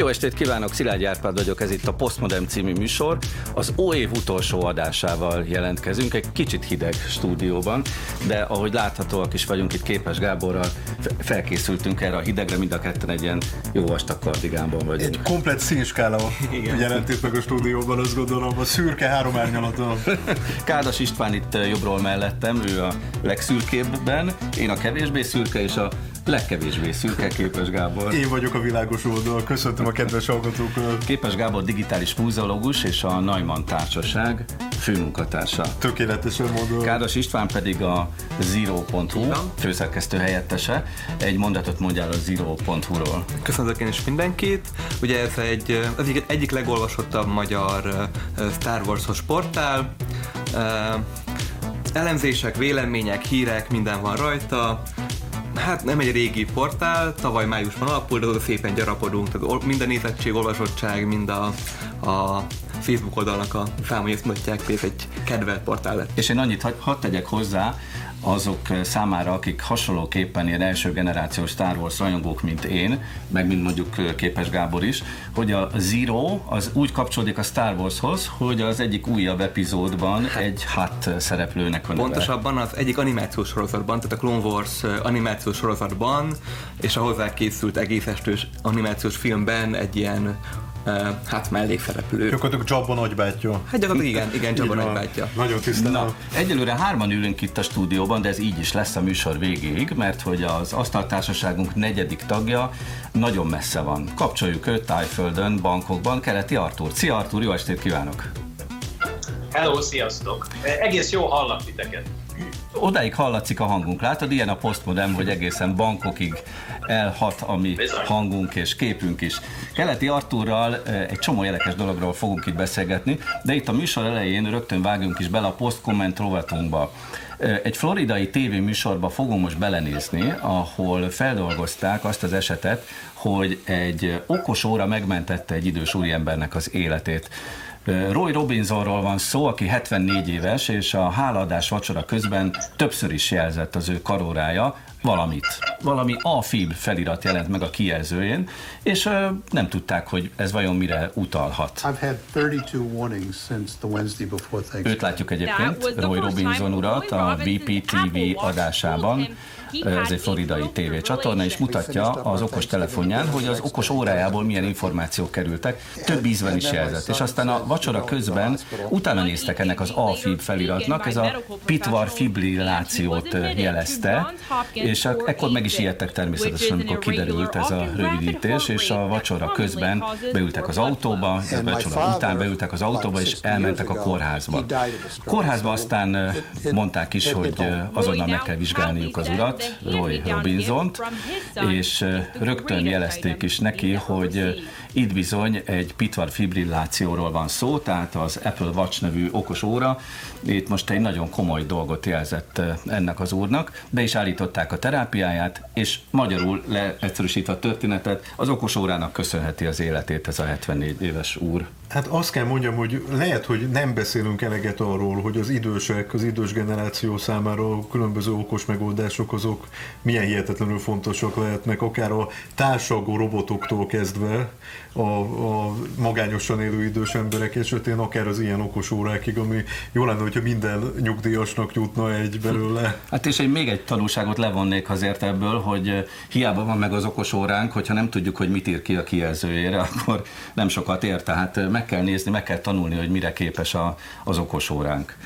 Jó estét kívánok, Szilágy Árpád vagyok, ez itt a Postmodern című műsor. Az év utolsó adásával jelentkezünk, egy kicsit hideg stúdióban, de ahogy láthatóak is vagyunk itt Képes Gáborral, felkészültünk erre a hidegre, mind a ketten egy ilyen jó vastag kardigánban vagyunk. Egy komplet színskála jelentít meg a stúdióban, azt gondolom, a szürke három árnyalata. Kádas István itt jobbról mellettem, ő a legszürkébben, én a kevésbé szürke, és a legkevésbé szürke Képes Gábor. Én vagyok a világos oldal, köszöntöm a kedves hallgatókat. Képes Gábor digitális múzeológus és a Neumann Társaság főmunkatársa. Tökéletesen mondom. Kádas István pedig a Zero.hu főszerkesztő helyettese. Egy mondatot mondjál a Zero.hu-ról. Köszöntök én is mindenkit. Ugye ez egy, egyik, egyik legolvasottabb magyar Star Wars-os portál. Elemzések, vélemények, hírek, minden van rajta Hát nem egy régi portál, tavaly májusban alapult, de szépen gyarapodunk, tehát minden nézettség, olvasottság, mind a, a Facebook oldalnak a számai ezt mutatják, egy kedvelt portál lett. És én annyit hadd tegyek hozzá, azok számára, akik hasonlóképpen ilyen első generációs Star Wars rajongók, mint én, meg mint mondjuk Képes Gábor is, hogy a Zero az úgy kapcsolódik a Star Warshoz, hogy az egyik újabb epizódban egy hat szereplőnek a neve. Pontosabban az egyik animációs sorozatban, tehát a Clone Wars animációs sorozatban, és a hozzá készült egész estős animációs filmben egy ilyen hát mellékszereplő. Gyakorlatilag Jabba nagybátyja. Hát gyakorlatilag igen, igen, Jabba nagybátyja. Nagyon tisztán. Na, egyelőre hárman ülünk itt a stúdióban, de ez így is lesz a műsor végéig, mert hogy az asztaltársaságunk negyedik tagja nagyon messze van. Kapcsoljuk őt Tájföldön, bankokban, Keleti Artur. Szia Artur, jó estét kívánok! Hello, sziasztok! Egész jó hallak titeket odáig hallatszik a hangunk. Látod, ilyen a postmodem, hogy egészen bankokig elhat a mi hangunk és képünk is. Keleti Artúrral egy csomó érdekes dologról fogunk itt beszélgetni, de itt a műsor elején rögtön vágunk is bele a postkomment rovatunkba. Egy floridai tévéműsorba fogunk most belenézni, ahol feldolgozták azt az esetet, hogy egy okos óra megmentette egy idős úriembernek az életét. Roy Robinsonról van szó, aki 74 éves, és a hálaadás vacsora közben többször is jelzett az ő karórája valamit. Valami AFib felirat jelent meg a kijelzőjén, és nem tudták, hogy ez vajon mire utalhat. I've had 32 warnings since the Wednesday before Őt látjuk egyébként, Roy Robinson urat a VPTV adásában ez egy floridai tévécsatorna, és mutatja az okos telefonján, hogy az okos órájából milyen információk kerültek, több ízben is jelzett. És aztán a vacsora közben utána néztek ennek az AFib feliratnak, ez a pitvar fibrillációt jelezte, és ekkor meg is ijedtek természetesen, amikor kiderült ez a rövidítés, és a vacsora közben beültek az autóba, a vacsora után beültek az autóba, és elmentek a kórházba. Kórházba aztán mondták is, hogy azonnal meg kell vizsgálniuk az urat, Roy Robinson-t, és rögtön jelezték is neki, hogy itt bizony egy pitvar fibrillációról van szó, tehát az Apple Watch nevű okos óra, itt most egy nagyon komoly dolgot jelzett ennek az úrnak, be is állították a terápiáját, és magyarul leegyszerűsítve a történetet, az okos órának köszönheti az életét ez a 74 éves úr. Hát azt kell mondjam, hogy lehet, hogy nem beszélünk eleget arról, hogy az idősek, az idős generáció számára különböző okos megoldások azok milyen hihetetlenül fontosak lehetnek, akár a társalgó robotoktól kezdve a, a magányosan élő idős emberek esetén, akár az ilyen okos órákig, ami jó lenne, hogyha minden nyugdíjasnak jutna egy belőle. Hát és egy, még egy tanulságot levonnék azért ebből, hogy hiába van meg az okos óránk, hogyha nem tudjuk, hogy mit ír ki a kijelzőjére, akkor nem sokat ér, tehát meg kell nézni, meg kell tanulni, hogy mire képes a, az okos óránk.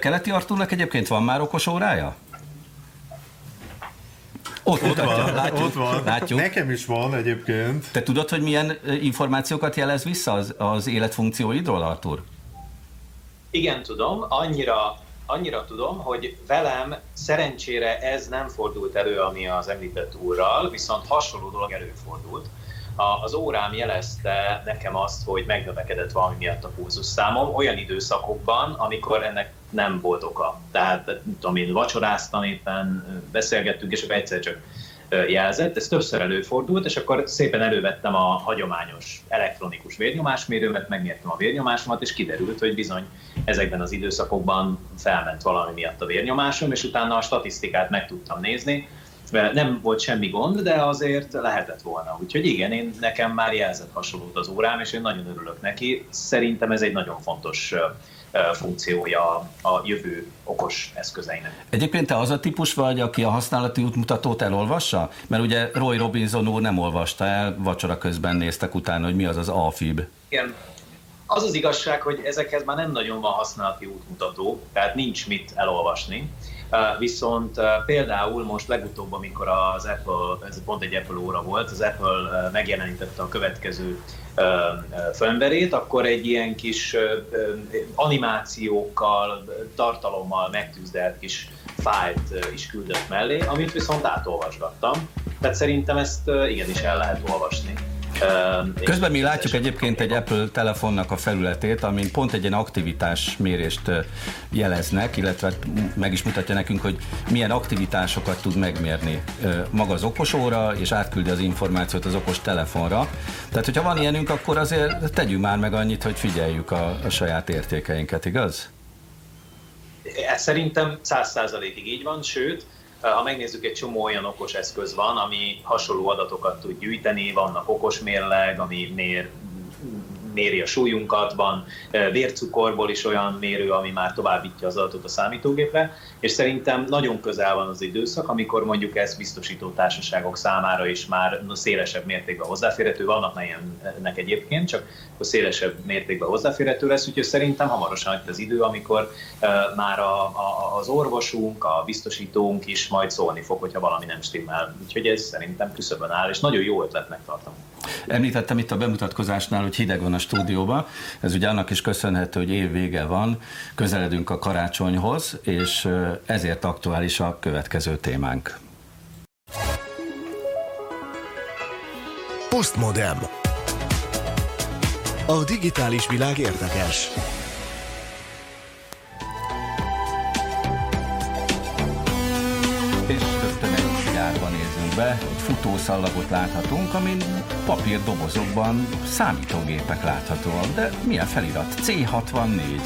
Keleti Artúrnak egyébként van már okos órája? Ott, ott van, látjuk, ott van. Látjuk. Nekem is van egyébként. Te tudod, hogy milyen információkat jelez vissza az, az életfunkcióidról, Artur? Igen, tudom. Annyira, annyira tudom, hogy velem szerencsére ez nem fordult elő, ami az említett úrral, viszont hasonló dolog előfordult az órám jelezte nekem azt, hogy megnövekedett valami miatt a pulzusszámom olyan időszakokban, amikor ennek nem volt oka. Tehát, tudom én, vacsoráztam éppen, beszélgettünk, és akkor egyszer csak jelzett, ez többször előfordult, és akkor szépen elővettem a hagyományos elektronikus vérnyomásmérőmet, megmértem a vérnyomásomat, és kiderült, hogy bizony ezekben az időszakokban felment valami miatt a vérnyomásom, és utána a statisztikát meg tudtam nézni, nem volt semmi gond, de azért lehetett volna. Úgyhogy igen, én nekem már jelzett hasonlót az órám, és én nagyon örülök neki. Szerintem ez egy nagyon fontos funkciója a jövő okos eszközeinek. Egyébként te az a típus vagy, aki a használati útmutatót elolvassa? Mert ugye Roy Robinson úr nem olvasta el, vacsora közben néztek utána, hogy mi az az AFib. Igen, az az igazság, hogy ezekhez már nem nagyon van használati útmutató, tehát nincs mit elolvasni. Viszont például most legutóbb, amikor az Apple, ez pont egy Apple óra volt, az Apple megjelenítette a következő firmverét, akkor egy ilyen kis animációkkal, tartalommal megtűzdelt kis fájlt is küldött mellé, amit viszont átolvasgattam. Tehát szerintem ezt igenis el lehet olvasni. Közben mi látjuk egyébként egy Apple telefonnak a felületét, amin pont egy ilyen aktivitás mérést jeleznek, illetve meg is mutatja nekünk, hogy milyen aktivitásokat tud megmérni maga az okos óra, és átküldi az információt az okos telefonra. Tehát, hogyha van ilyenünk, akkor azért tegyünk már meg annyit, hogy figyeljük a, a saját értékeinket, igaz? Szerintem száz százalékig így van, sőt, ha megnézzük, egy csomó olyan okos eszköz van, ami hasonló adatokat tud gyűjteni, vannak okos mérleg, ami mér méri a súlyunkat, van vércukorból is olyan mérő, ami már továbbítja az adatot a számítógépre, és szerintem nagyon közel van az időszak, amikor mondjuk ez biztosító társaságok számára is már szélesebb mértékben hozzáférhető, vannak már ilyennek egyébként, csak akkor szélesebb mértékben hozzáférhető lesz, úgyhogy szerintem hamarosan itt az idő, amikor már a, a, az orvosunk, a biztosítónk is majd szólni fog, hogyha valami nem stimmel. Úgyhogy ez szerintem küszöbön áll, és nagyon jó ötletnek tartom. Említettem itt a bemutatkozásnál, hogy hideg van a stúdióban. Ez ugye annak is köszönhető, hogy év vége van, közeledünk a karácsonyhoz, és ezért aktuális a következő témánk. Postmodem. A digitális világ érdekes. Be egy futószallagot láthatunk, amin papírdobozokban számítógépek láthatóak. De milyen felirat? C64.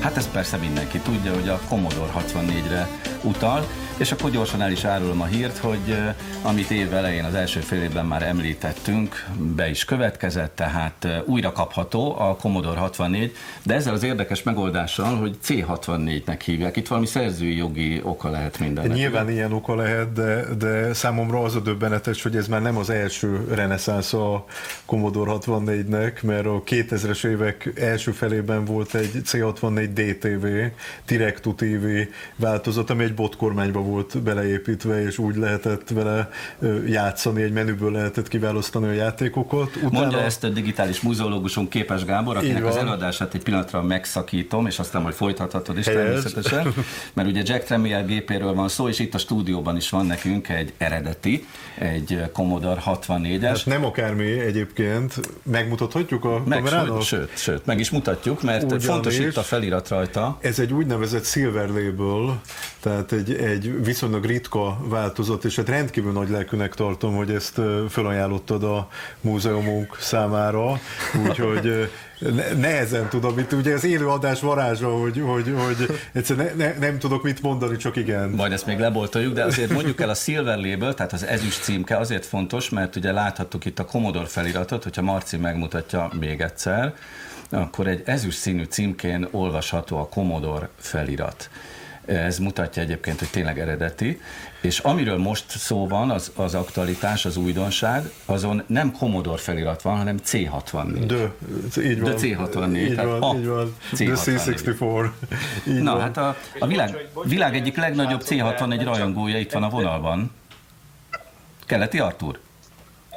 Hát ezt persze mindenki tudja, hogy a Commodore 64-re utal, és akkor gyorsan el is árulom a hírt, hogy amit év elején az első fél évben már említettünk, be is következett, tehát újra kapható a Commodore 64, de ezzel az érdekes megoldással, hogy C64-nek hívják. Itt valami szerzői jogi oka lehet mindennek. Nyilván ilyen oka lehet, de, de számomra az a döbbenetes, hogy ez már nem az első reneszánsz a Commodore 64-nek, mert a 2000-es évek első felében volt egy C64 DTV, Direct TV változat, ami egy botkormányba volt beleépítve, és úgy lehetett vele játszani, egy menüből lehetett kiválasztani a játékokat. Utána... Mondja ezt a digitális muzeológusunk Képes Gábor, akinek az előadását egy pillanatra megszakítom, és aztán majd folytathatod is Helyes. természetesen, mert ugye Jack Tramiel gépéről van szó, és itt a stúdióban is van nekünk egy eredeti, egy Commodore 64-es. Hát nem akármi egyébként, megmutathatjuk a meg, kamerának? Sőt, sőt, meg is mutatjuk, mert Ugyanis fontos itt a felirat rajta. Ez egy úgynevezett Silver Label, tehát egy, egy viszonylag ritka változat, és hát rendkívül nagy lelkűnek tartom, hogy ezt felajánlottad a múzeumunk számára, úgyhogy nehezen tudom, itt ugye az élő adás varázsa, hogy, hogy, hogy egyszerűen ne, ne, nem tudok mit mondani, csak igen. Majd ezt még leboltoljuk, de azért mondjuk el a Silver Label, tehát az ezüst címke azért fontos, mert ugye láthattuk itt a Commodore feliratot, hogyha Marci megmutatja még egyszer, akkor egy ezüst színű címkén olvasható a Commodore felirat. Ez mutatja egyébként, hogy tényleg eredeti. És amiről most szó van, az, az aktualitás, az újdonság, azon nem Commodore felirat van, hanem C64. De, így van. De C64. Így van, a, így van. C64. The C64. Így Na, van. hát a, a világ, világ egyik legnagyobb C64 rajongója itt van a vonalban. Keleti Artur.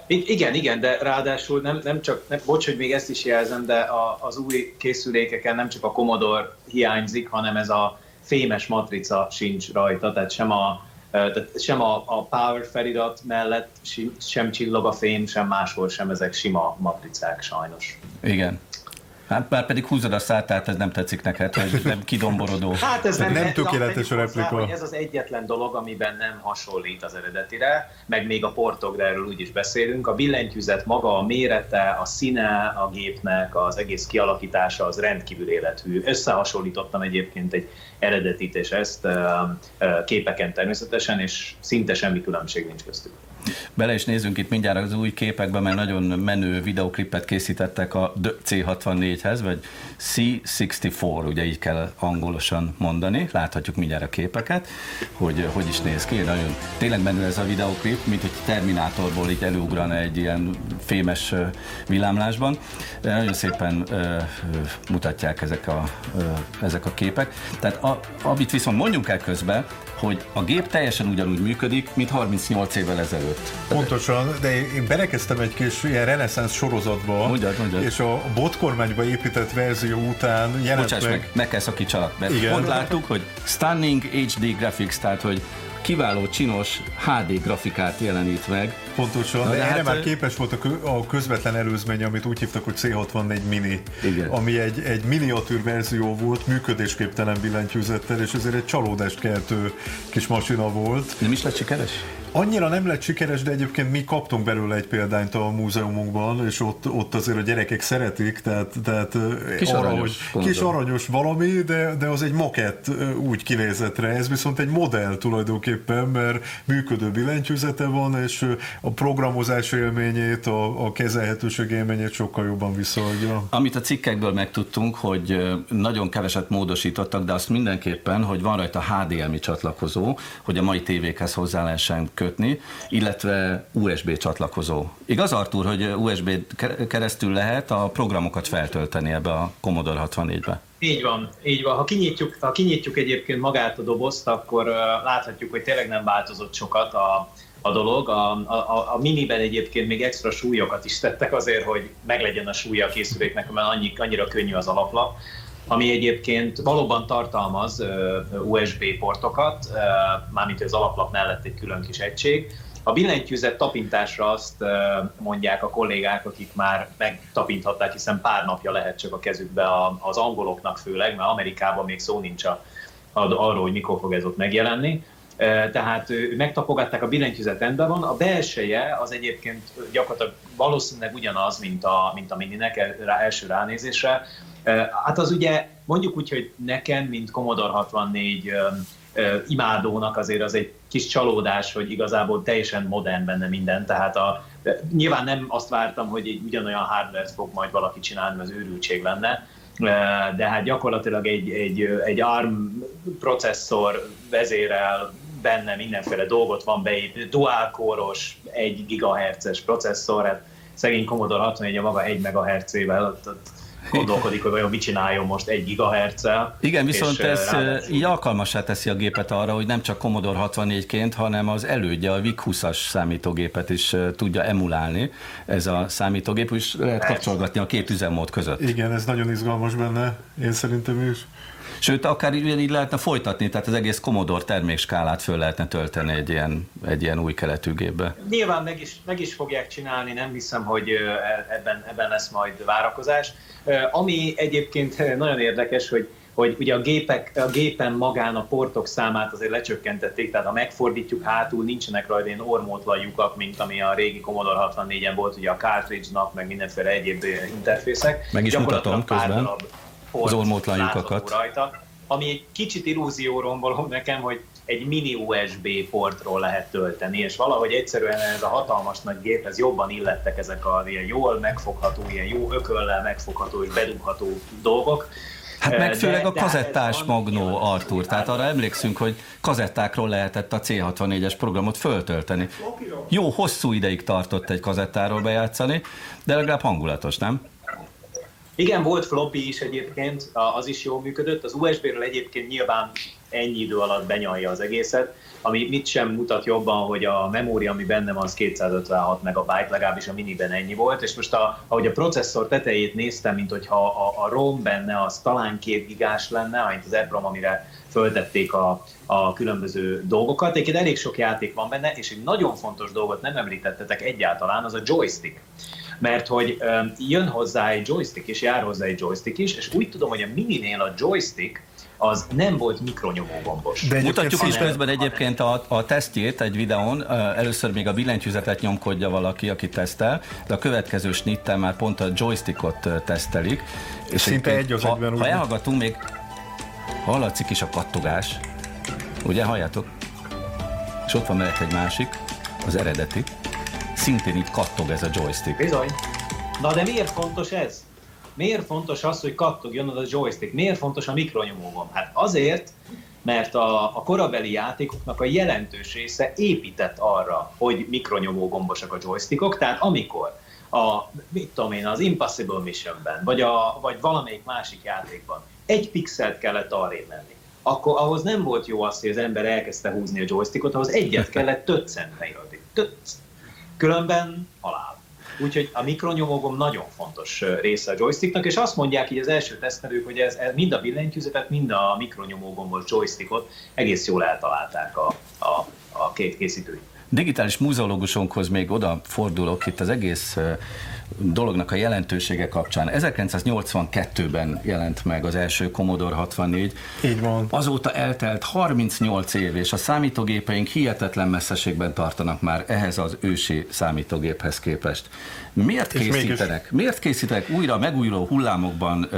Igen, igen, de ráadásul nem, nem csak, nem, bocs, hogy még ezt is jelzem, de a, az új készülékeken nem csak a Commodore hiányzik, hanem ez a fémes matrica sincs rajta, tehát sem a, tehát sem a, a Power felirat mellett sem csillog a fém, sem máshol sem ezek sima matricák sajnos. Igen. Hát már pedig húzod a szát, tehát ez nem tetszik neked, hogy nem kidomborodó. Hát ez nem, nem tökéletes a replika. Hozzá, ez az egyetlen dolog, amiben nem hasonlít az eredetire, meg még a portok, de erről úgy is beszélünk. A billentyűzet maga, a mérete, a színe a gépnek, az egész kialakítása az rendkívül élethű. Összehasonlítottam egyébként egy eredetit és ezt képeken természetesen, és szinte semmi különbség nincs köztük. Bele is nézzünk itt mindjárt az új képekbe, mert nagyon menő videoklipet készítettek a C64-hez, vagy C64, ugye így kell angolosan mondani. Láthatjuk mindjárt a képeket, hogy hogy is néz ki. Nagyon tényleg menő ez a videoklip, mint hogy Terminátorból így előugrana egy ilyen fémes villámlásban. Nagyon szépen mutatják ezek a, ezek a képek. Tehát a, amit viszont mondjunk el közben, hogy a gép teljesen ugyanúgy működik, mint 38 évvel ezelőtt. Pontosan, de én belekezdtem egy kis ilyen reneszánsz sorozatba, mondjad, mondjad. és a botkormányba épített verzió után jelent Bocsáss meg, meg, meg kell szakítsalak, mert Igen. pont láttuk, hogy Stunning HD Graphics, tehát hogy kiváló, csinos HD grafikát jelenít meg. Pontosan, de, de erre hát, már képes volt a közvetlen előzmény, amit úgy hívtak, hogy C64 Mini, Igen. ami egy, egy miniatűr verzió volt, működésképtelen billentyűzettel, és ezért egy csalódást keltő kis masina volt. Nem is lett sikeres? Annyira nem lett sikeres, de egyébként mi kaptunk belőle egy példányt a múzeumunkban, és ott, ott azért a gyerekek szeretik, tehát, tehát kis, arra, aranyos, hogy, kis aranyos valami, de, de az egy makett úgy kinézetre, ez viszont egy modell tulajdonképpen, mert működő billentyűzete van, és a programozás élményét, a, a kezelhetőség élményét sokkal jobban visszaadja. Amit a cikkekből megtudtunk, hogy nagyon keveset módosítottak, de azt mindenképpen, hogy van rajta HDMI csatlakozó, hogy a mai tévékhez hozzá lehessen kötni, illetve USB csatlakozó. Igaz, Artur, hogy USB keresztül lehet a programokat feltölteni ebbe a Commodore 64-be? Így van, így van. Ha kinyitjuk, ha kinyitjuk egyébként magát a dobozt, akkor láthatjuk, hogy tényleg nem változott sokat a, a dolog. A, a, a miniben egyébként még extra súlyokat is tettek azért, hogy meglegyen a súlya a készüléknek, mert annyi, annyira könnyű az alaplap ami egyébként valóban tartalmaz USB portokat, mármint az alaplap mellett egy külön kis egység. A billentyűzet tapintásra azt mondják a kollégák, akik már megtapinthatták, hiszen pár napja lehet csak a kezükbe az angoloknak főleg, mert Amerikában még szó nincs a, arról, hogy mikor fog ez ott megjelenni. Tehát megtapogatták, a billentyűzet rendben van, a belseje az egyébként gyakorlatilag valószínűleg ugyanaz, mint a, mint a mininek első ránézésre, Hát az ugye mondjuk úgy, hogy nekem, mint Commodore 64 imádónak azért az egy kis csalódás, hogy igazából teljesen modern benne minden, tehát a, nyilván nem azt vártam, hogy egy ugyanolyan hardware fog majd valaki csinálni, az őrültség lenne, de hát gyakorlatilag egy, egy, egy ARM processzor vezérel benne mindenféle dolgot van beépítve, dual core-os, 1 GHz-es processzor, hát szegény Commodore 64 a maga 1 MHz-ével, ott, ott gondolkodik, hogy vajon mit csináljon most egy gigahertzel. Igen, viszont ez így alkalmassá teszi a gépet arra, hogy nem csak Commodore 64-ként, hanem az elődje, a VIC-20-as számítógépet is tudja emulálni ez a számítógép, és lehet kapcsolgatni a két üzemmód között. Igen, ez nagyon izgalmas benne, én szerintem is. Sőt, akár így, így lehetne folytatni, tehát az egész Commodore termékskálát föl lehetne tölteni egy ilyen, egy ilyen új keletű gépbe. Nyilván meg is, meg is fogják csinálni, nem hiszem, hogy ebben, ebben lesz majd várakozás. Ami egyébként nagyon érdekes, hogy hogy ugye a, gépek, a gépen magán a portok számát azért lecsökkentették, tehát ha megfordítjuk hátul, nincsenek rajta ilyen ormótlan lyukak, mint ami a régi Commodore 64-en volt, ugye a cartridge-nak, meg mindenféle egyéb interfészek. Meg is mutatom közben az ormótlan lyukakat. Rajta, ami egy kicsit illúzió romboló nekem, hogy egy mini USB portról lehet tölteni, és valahogy egyszerűen ez a hatalmas nagy gép, ez jobban illettek ezek a ilyen jól megfogható, ilyen jó ököllel megfogható és bedugható dolgok. Hát meg főleg a kazettás magnó, Artur. Tehát arra emlékszünk, hogy kazettákról lehetett a C64-es programot föltölteni. Jó, hosszú ideig tartott egy kazettáról bejátszani, de legalább hangulatos, nem? Igen, volt floppy is egyébként, az is jól működött. Az USB-ről egyébként nyilván ennyi idő alatt benyalja az egészet, ami mit sem mutat jobban, hogy a memória, ami benne van, az 256 megabyte, legalábbis a miniben ennyi volt, és most a, ahogy a processzor tetejét néztem, mint hogyha a, a ROM benne az talán két gigás lenne, mint az EPROM, amire föltették a, a különböző dolgokat. Egyébként elég sok játék van benne, és egy nagyon fontos dolgot nem említettetek egyáltalán, az a joystick. Mert hogy jön hozzá egy joystick, és jár hozzá egy joystick is, és úgy tudom, hogy a mininél a joystick az nem volt mikronyomógombos. De Mutatjuk is közben egyébként a, a tesztjét egy videón. Először még a billentyűzetet nyomkodja valaki, aki tesztel, de a következő snittel már pont a joystickot tesztelik. És Szinte egy az ha, egyben. Ha elhallgatunk, még hallatszik is a kattogás. Ugye, halljátok? És ott van mellett egy másik, az eredeti. Szintén itt kattog ez a joystick. Bizony. Na de miért fontos ez? Miért fontos az, hogy kattogjon az a joystick? Miért fontos a mikronyomógomb? Hát azért, mert a, a korabeli játékoknak a jelentős része épített arra, hogy mikronyomógombosak a joystickok, tehát amikor a, mit tudom én, az Impossible Missionben, vagy, a, vagy valamelyik másik játékban egy pixelt kellett arrébb menni, akkor ahhoz nem volt jó az, hogy az ember elkezdte húzni a joystickot, ahhoz egyet kellett töccen beírni. Töcc. Különben halál. Úgyhogy a mikronyomógom nagyon fontos része a joysticknak, és azt mondják így az első tesztelők, hogy ez, ez mind a billentyűzetet, mind a mikronyomógombos joystickot egész jól eltalálták a, a, a két készítői. Digitális múzeológusunkhoz még oda fordulok, itt az egész dolognak a jelentősége kapcsán. 1982-ben jelent meg az első Commodore 64. Így van. Azóta eltelt 38 év, és a számítógépeink hihetetlen messzeségben tartanak már ehhez az ősi számítógéphez képest. Miért készítenek? Mégis... Miért készítenek újra megújuló hullámokban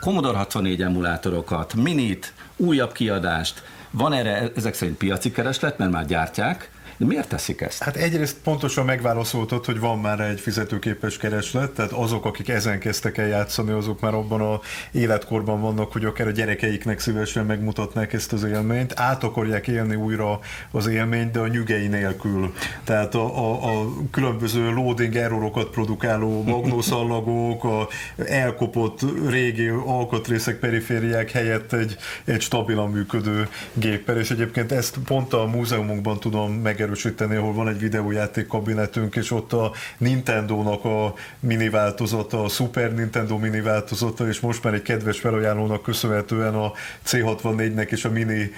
Commodore 64 emulátorokat, minit, újabb kiadást? Van erre ezek szerint piaci kereslet, mert már gyártják, de miért teszik ezt? Hát egyrészt pontosan megválaszoltad, hogy van már egy fizetőképes kereslet, tehát azok, akik ezen kezdtek el játszani, azok már abban a életkorban vannak, hogy akár a gyerekeiknek szívesen megmutatnák ezt az élményt, át akarják élni újra az élményt, de a nyügei nélkül. Tehát a, a, a különböző loading errorokat produkáló magnószallagok, a elkopott régi alkatrészek, perifériák helyett egy, egy stabilan működő géppel, és egyébként ezt pont a múzeumokban tudom meg megerősíteni, ahol van egy videójáték kabinetünk, és ott a Nintendo-nak a mini változata, a Super Nintendo mini változata, és most már egy kedves felajánlónak köszönhetően a C64-nek és a mini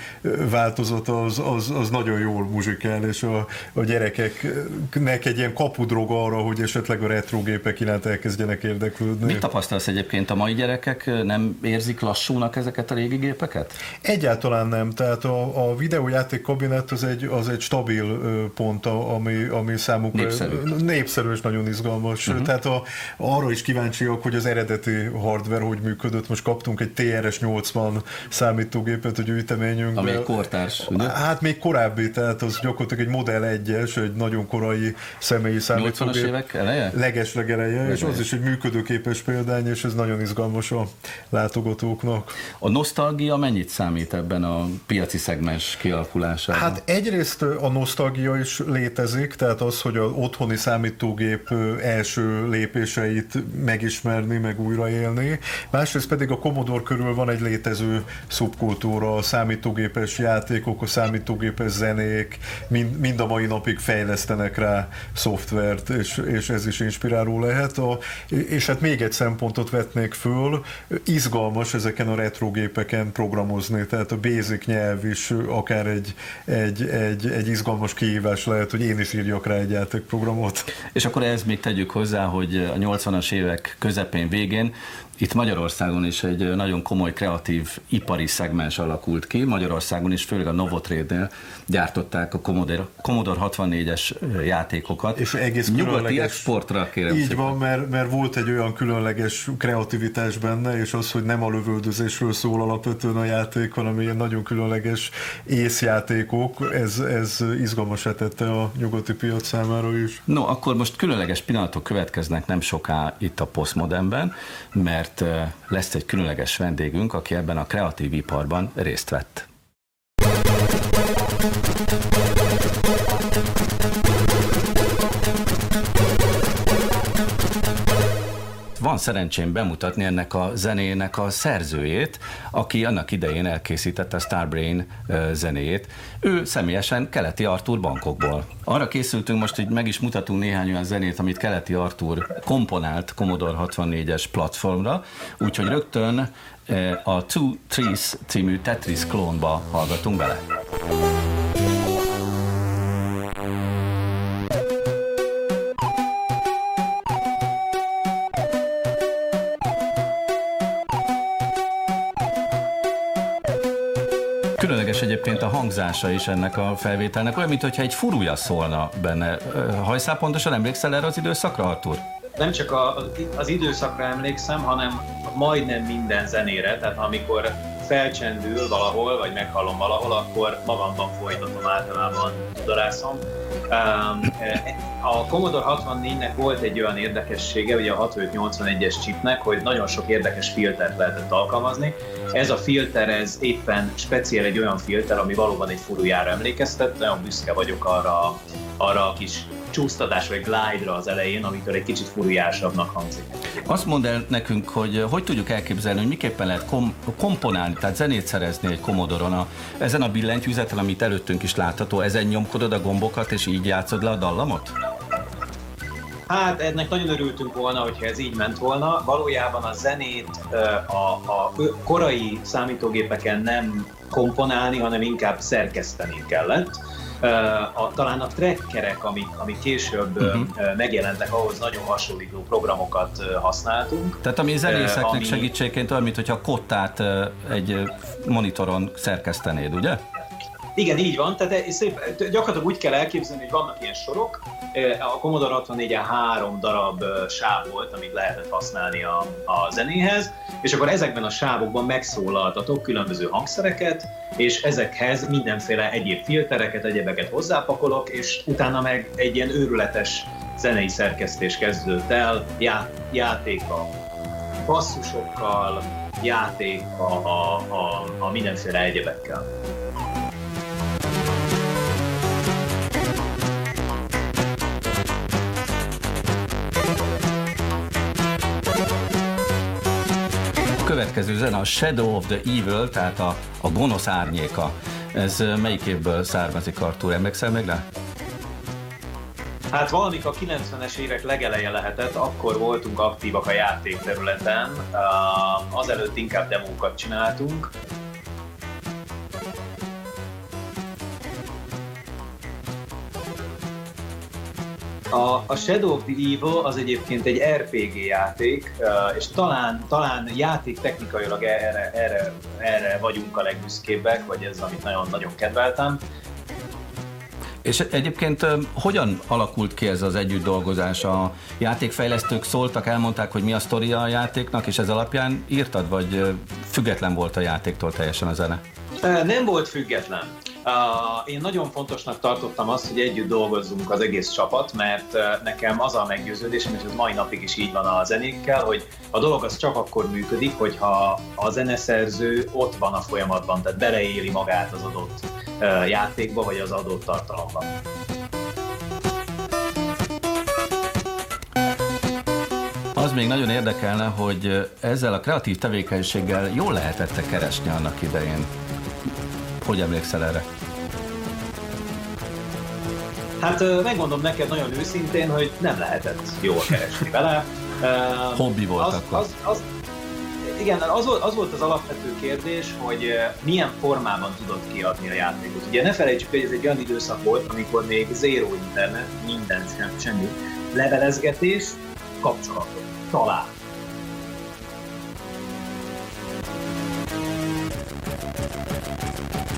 változata az, az, az nagyon jól muzsikál, és a, a gyerekeknek egy ilyen kapudrog arra, hogy esetleg a retro gépek iránt elkezdjenek érdeklődni. Mit tapasztalsz egyébként a mai gyerekek? Nem érzik lassúnak ezeket a régi gépeket? Egyáltalán nem. Tehát a, a videójáték kabinet az egy, az egy stabil pont, ami, ami számukra népszerű. népszerű és nagyon izgalmas. Uh-huh. Tehát a, arra is kíváncsiak, hogy az eredeti hardware hogy működött. Most kaptunk egy TRS-80 számítógépet a gyűjteményünkben. Ami egy kortárs, ugye? Hát még korábbi, tehát az gyakorlatilag egy Model 1-es, egy nagyon korai személyi számítógép. 80-as évek eleje? Legesleg eleje, és az is egy működőképes példány, és ez nagyon izgalmas a látogatóknak. A nosztalgia mennyit számít ebben a piaci szegmens kialakulásában? Hát egyrészt a nosztalgia nosztalgia is létezik, tehát az, hogy az otthoni számítógép első lépéseit megismerni, meg újraélni. Másrészt pedig a Commodore körül van egy létező szubkultúra, a számítógépes játékok, a számítógépes zenék, mind, mind a mai napig fejlesztenek rá szoftvert, és, és ez is inspiráló lehet. A, és hát még egy szempontot vetnék föl, izgalmas ezeken a retrogépeken programozni, tehát a basic nyelv is akár egy, egy, egy, egy izgalmas kihívás lehet, hogy én is írjak rá egy játékprogramot. És akkor ez még tegyük hozzá, hogy a 80-as évek közepén végén itt Magyarországon is egy nagyon komoly kreatív ipari szegmens alakult ki. Magyarországon is, főleg a Novotrade-nél gyártották a Commodore, Commodore 64-es játékokat. És egész Nyugati exportra kérem Így szépen. van, mert, mert volt egy olyan különleges kreativitás benne, és az, hogy nem a lövöldözésről szól alapvetően a játék, hanem ilyen nagyon különleges észjátékok, ez, ez izgalmasá tette a nyugati piac számára is. No, akkor most különleges pillanatok következnek nem soká itt a Postmodernben, mert mert lesz egy különleges vendégünk, aki ebben a kreatív iparban részt vett. Van szerencsém bemutatni ennek a zenének a szerzőjét, aki annak idején elkészítette a Starbrain zenéjét. Ő személyesen Keleti Artur bankokból. Arra készültünk most, hogy meg is mutatunk néhány olyan zenét, amit Keleti Artur komponált Commodore 64-es platformra, úgyhogy rögtön a Two Trees című Tetris klónba hallgatunk bele. Egyébként a hangzása is ennek a felvételnek, olyan, mintha egy furúja szólna benne. Hajszál pontosan emlékszel erre az időszakra, Artur? Nem csak a, az időszakra emlékszem, hanem majdnem minden zenére, tehát amikor felcsendül valahol, vagy meghallom valahol, akkor magamban folytatom általában darászom. A Commodore 64-nek volt egy olyan érdekessége, ugye a 6581-es chipnek, hogy nagyon sok érdekes filtert lehetett alkalmazni. Ez a filter, ez éppen speciál egy olyan filter, ami valóban egy furujára emlékeztet. Nagyon büszke vagyok arra, arra a kis csúsztatás vagy glide-ra az elején, amikor egy kicsit furiásabbnak hangzik. Azt mondd el nekünk, hogy hogy tudjuk elképzelni, hogy miképpen lehet kom- komponálni, tehát zenét szerezni egy komodoron. A, ezen a billentyűzeten, amit előttünk is látható, ezen nyomkodod a gombokat, és így játszod le a dallamot? Hát ennek nagyon örültünk volna, hogyha ez így ment volna. Valójában a zenét a, a korai számítógépeken nem komponálni, hanem inkább szerkeszteni kellett a, talán a trackerek, amik, amik később uh-huh. megjelentek, ahhoz nagyon hasonlító programokat használtunk. Tehát ami zenészeknek ami... segítségként olyan, mintha a kottát egy monitoron szerkesztenéd, ugye? Igen, így van, tehát szép, gyakorlatilag úgy kell elképzelni, hogy vannak ilyen sorok, a Commodore 64-en három darab sáv volt, amit lehetett használni a, a zenéhez, és akkor ezekben a sávokban megszólaltatok különböző hangszereket, és ezekhez mindenféle egyéb filtereket, egyebeket hozzápakolok, és utána meg egy ilyen őrületes zenei szerkesztés kezdődött el, já, játéka, basszusokkal, játék a, a, a, a mindenféle egyebekkel. Következő zene a Shadow of the Evil, tehát a, a gonosz árnyéka. Ez melyik évből származik, Artur? Emlékszel még rá? Hát valamik a 90-es évek legeleje lehetett, akkor voltunk aktívak a játékterületen, azelőtt inkább demókat csináltunk, A, a Shadow of the Evil az egyébként egy RPG játék, és talán, talán játék technikailag erre, erre, erre vagyunk a legbüszkébbek, vagy ez, amit nagyon-nagyon kedveltem. És egyébként hogyan alakult ki ez az együtt dolgozás? A játékfejlesztők szóltak, elmondták, hogy mi a sztoria a játéknak, és ez alapján írtad, vagy független volt a játéktól teljesen a zene? Nem volt független. Én nagyon fontosnak tartottam azt, hogy együtt dolgozzunk az egész csapat, mert nekem az a meggyőződésem, és ez mai napig is így van a zenékkel, hogy a dolog az csak akkor működik, hogyha a zeneszerző ott van a folyamatban, tehát beleéli magát az adott játékba, vagy az adott tartalomba. Az még nagyon érdekelne, hogy ezzel a kreatív tevékenységgel jól lehetette keresni annak idején. Hogy emlékszel erre? Hát megmondom neked nagyon őszintén, hogy nem lehetett jól keresni vele. Hobbi volt az, akkor. Az, az, igen, az volt, az volt az alapvető kérdés, hogy milyen formában tudod kiadni a játékot. Ugye ne felejtsük, hogy ez egy olyan időszak volt, amikor még zéró internet, minden sem, semmi, levelezgetés, kapcsolatok, talán.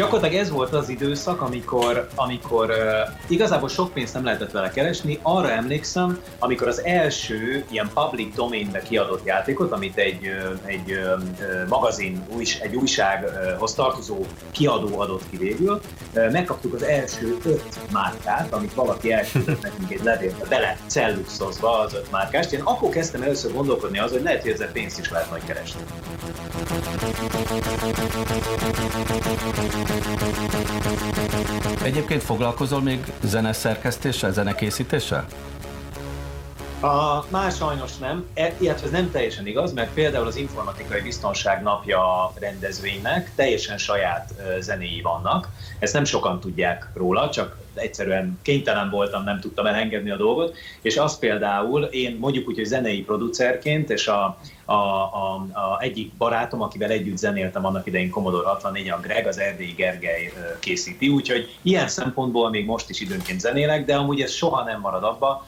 Gyakorlatilag ez volt az időszak, amikor, amikor uh, igazából sok pénzt nem lehetett vele keresni. Arra emlékszem, amikor az első ilyen public domainbe kiadott játékot, amit egy, egy uh, magazin, egy újsághoz tartozó kiadó adott ki végül, uh, megkaptuk az első öt márkát, amit valaki elküldött nekünk egy levélbe, bele celluxozva az öt márkást. Én akkor kezdtem először gondolkodni az, hogy lehet, hogy ezzel pénzt is lehet majd keresni. Egyébként foglalkozol még zeneszerkesztéssel, zenekészítéssel? A, már sajnos nem, e, illetve ez nem teljesen igaz, mert például az Informatikai Biztonság Napja rendezvénynek teljesen saját zenéi vannak. Ezt nem sokan tudják róla, csak egyszerűen kénytelen voltam, nem tudtam elengedni a dolgot, és az például én mondjuk úgy, hogy zenei producerként, és a, a, a, a egyik barátom, akivel együtt zenéltem annak idején Commodore 64, a Greg, az Erdélyi Gergely készíti, úgyhogy ilyen szempontból még most is időnként zenélek, de amúgy ez soha nem marad abba.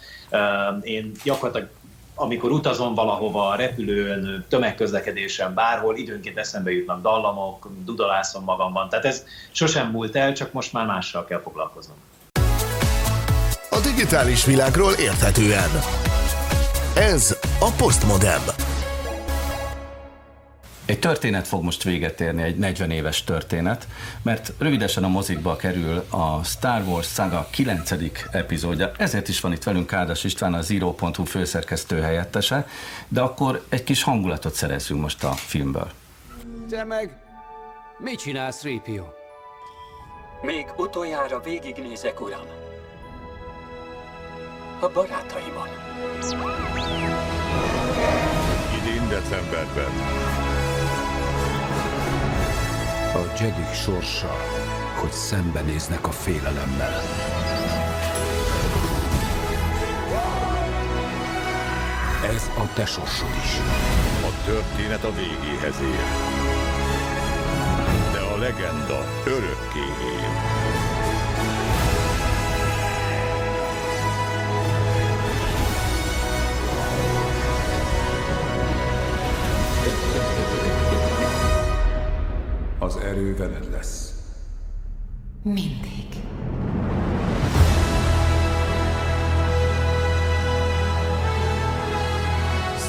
Én gyakorlatilag amikor utazom valahova, repülőn, tömegközlekedésen, bárhol, időnként eszembe jutnak dallamok, dudalászom magamban. Tehát ez sosem múlt el, csak most már mással kell foglalkoznom. A digitális világról érthetően. Ez a Postmodem. Egy történet fog most véget érni, egy 40 éves történet, mert rövidesen a mozikba kerül a Star Wars saga 9. epizódja, ezért is van itt velünk Kádas István, a Zero.hu főszerkesztő helyettese, de akkor egy kis hangulatot szerezzünk most a filmből. Te meg mit csinálsz, Ripio? Még utoljára végignézek, uram. A barátaimon. Idén decemberben A Jedik sorsa, hogy szembenéznek a félelemmel. Ez a te sorsod is. a történet a végéhez ér. De a legenda örökké él. Az erő veled lesz. Mindig.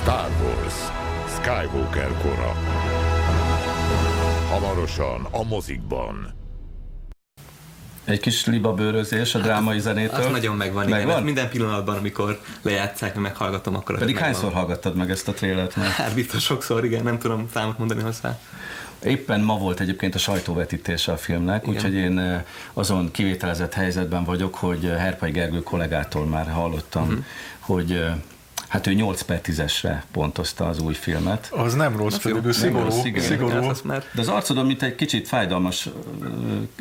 Star Wars Skywalker kora. Hamarosan a mozikban. Egy kis libabőrözés a drámai zenétől. Az nagyon megvan, igen, megvan? mert minden pillanatban, amikor lejátszák, meghallgatom, akkor Pedig megvan. hányszor hallgattad meg ezt a trélert már? Hát biztos sokszor, igen, nem tudom számot mondani hozzá. Éppen ma volt egyébként a sajtóvetítése a filmnek, úgyhogy én eh, azon kivételezett helyzetben vagyok, hogy eh, Herpai Gergő kollégától már hallottam, Mhm. hogy eh, hát ő 8 per 10-esre pontozta az új filmet. Az nem rossz, pedig ő szigorú. rossz, igen. szigorú. Azt már, De az arcodon, mint egy kicsit fájdalmas...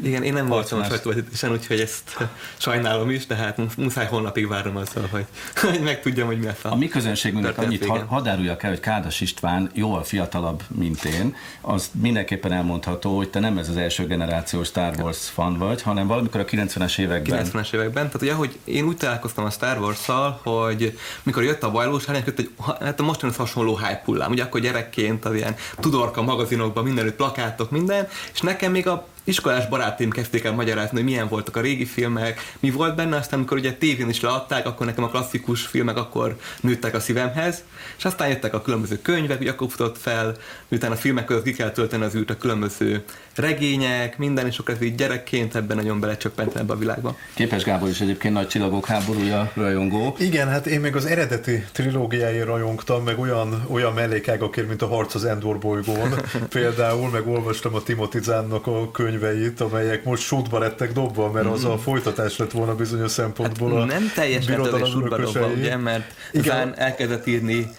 igen, én nem voltam a Arcomás. sajtóvetítésen, úgyhogy ezt sajnálom is, de hát mu- muszáj holnapig várom azzal, hogy, hogy megtudjam, hogy mi lesz A mi közönségünknek annyit ha, vége. hadd áruljak el, hogy Kádas István jóval fiatalabb, mint én, az mindenképpen elmondható, hogy te nem ez az első generációs Star Wars fan vagy, hanem valamikor a 90-es években 90-es években. Tehát ugye, hogy én úgy találkoztam a Star Wars-szal, hogy mikor jött a bajlós árnyak, jött egy, hát a mostanihoz hasonló hype hullám. Ugye akkor gyerekként az ilyen tudorka magazinokban mindenütt plakátok, minden, és nekem még a iskolás barátaim kezdték el magyarázni, hogy milyen voltak a régi filmek, mi volt benne, aztán amikor ugye tévén is leadták, akkor nekem a klasszikus filmek akkor nőttek a szívemhez, és aztán jöttek a különböző könyvek, ugye akkor futott fel, miután a filmek között ki kell tölteni az űrt a különböző regények, minden, és akkor ez így gyerekként ebben nagyon belecsöppentem ebbe a világba. Képes Gábor is egyébként nagy csillagok háborúja rajongó. Igen, hát én még az eredeti trilógiáért rajongtam, meg olyan, olyan mellékágakért, mint a Harc az Endor bolygón. Például meg olvastam a Timothy Zahnnak a könyveit, amelyek most sútba lettek dobva, mert az a folytatás lett volna bizonyos szempontból a Hát nem teljesen birodalom sútba dobva, ugye, mert Igen. Zán elkezdett írni